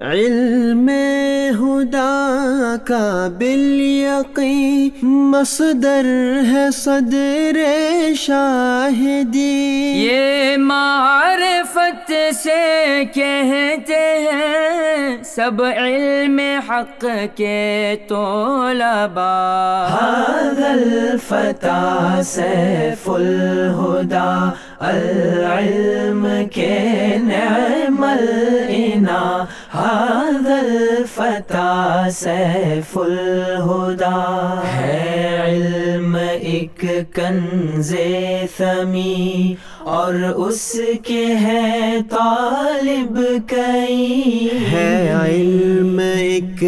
علم ہدا کا بل مصدر ہے صدر شاہدی۔ یہ معرفت سے کہتے ہیں سب علم حق کے طلبا هذا الفتى سيف الهدى العلم کے نعم النا هذا الفتى سيف الهدى. ہے علم ایک کنز ثمی اور اس کے ہے طالب کئی ہے علم ایک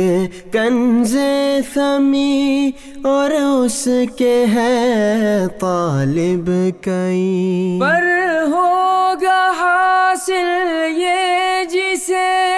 کنز ثمی اور اس کے ہے طالب کئی پر ہوگا حاصل یہ جسے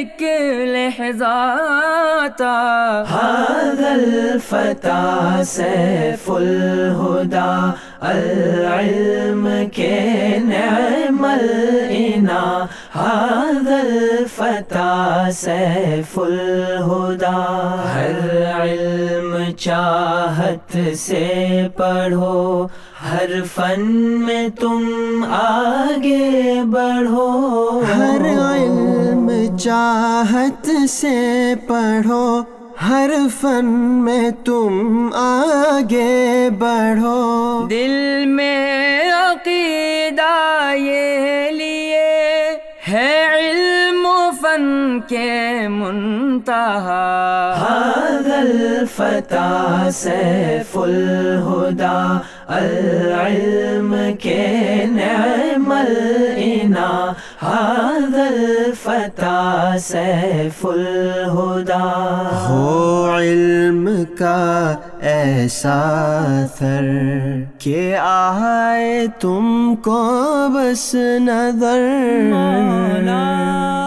ایک لہذاتا هذا الفتى سيف الهدى العلم کے نعم النا هذا الفتى سيف الهدى ہر علم چاہت سے پڑھو۔ ہر فن میں تم آگے بڑھو۔ ہر علم چاہت سے پڑھو ہر فن میں تم آگے بڑھو۔ دل میں فن کے منتہا۔ هذا الفتى سيف الهدى العلم کے نعم النا هذا الفتى سيف الهدى ہو علم کا ایسا تھر کہ آئے تم کو بس نظر۔ علمی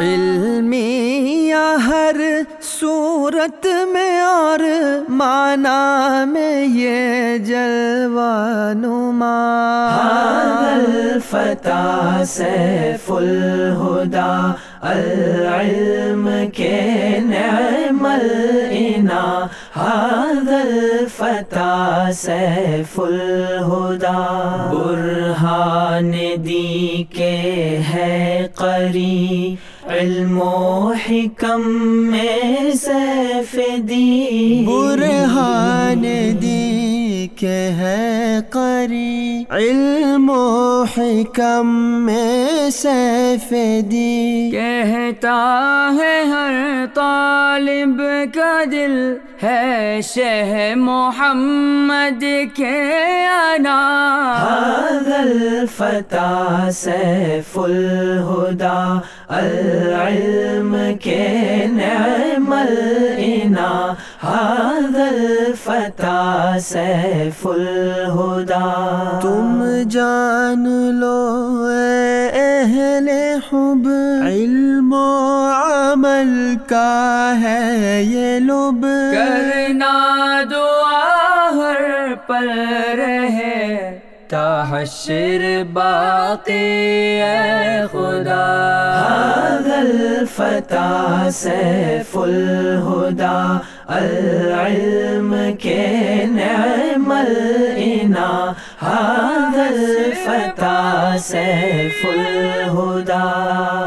یا ہر صورت میں اور معنی میں یہ جلوہ نما الفتى سيف الهدى العلم کے نعم النا هذا الفتى سيف الهدى برہان دی کے ہے قری۔ علم و حکم میں سیف دی برہان دی کے ہے قری۔ علم و حکم میں سیف دی کہتا ہے ہر طالب کا دل ہے شہ محمد کے انا هذا الفتى سيف الهدى العلم کے نعم النا هذا الفتى سيف الهدى تم جان لو اے اہل حب علم و عمل کا ہے یہ لب۔ کرنا دعا ہر پل رہے۔ تا حشر باقی اے خدا۔ حاغل الفتى سیف الہدا۔ العلم کے نعم الانا حاغل الفتى سیف الہدا۔